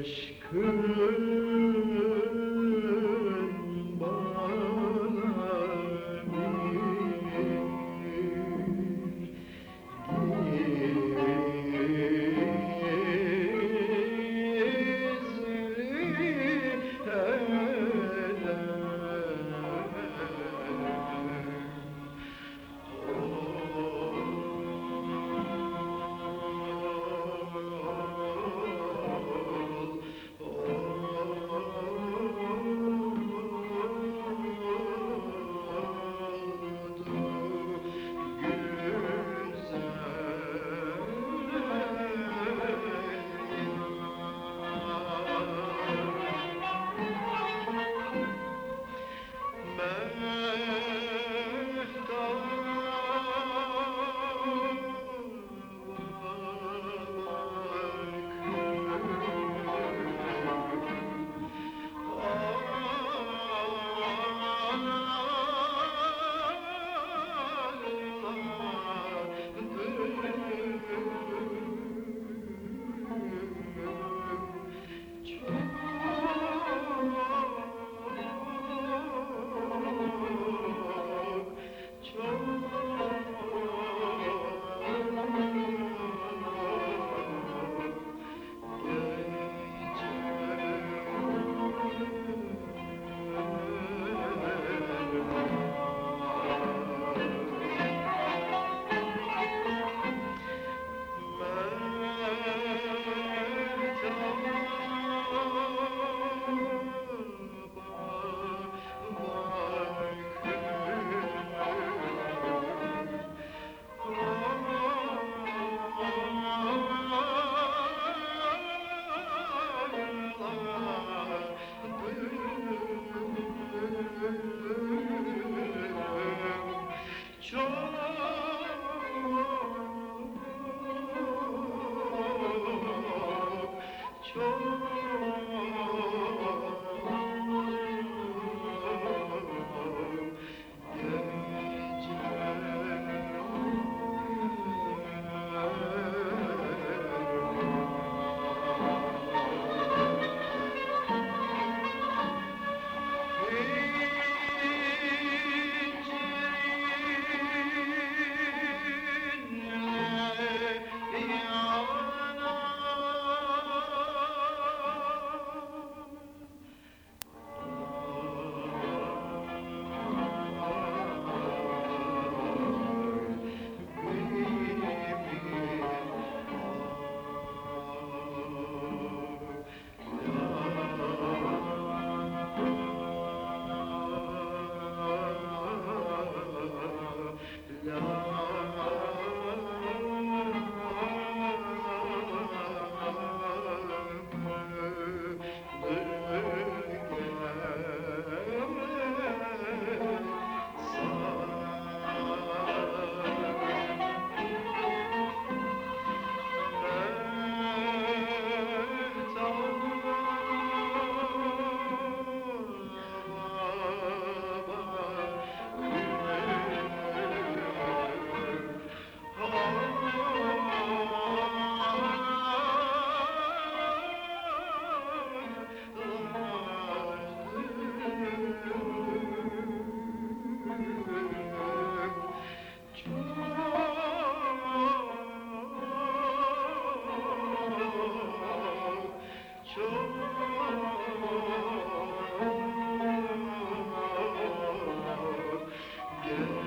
Aşkın Yeah.